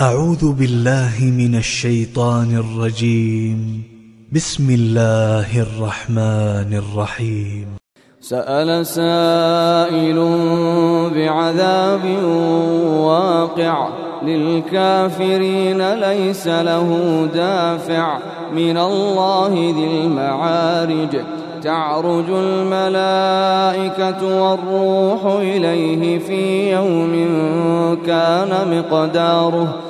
أعوذ بالله من الشيطان الرجيم. بسم الله الرحمن الرحيم. سأل سائل بعذاب واقع. للكافرين ليس له دافع. من الله ذي المعارج. تعرج الملائكة والروح إليه في يوم كان مقداره.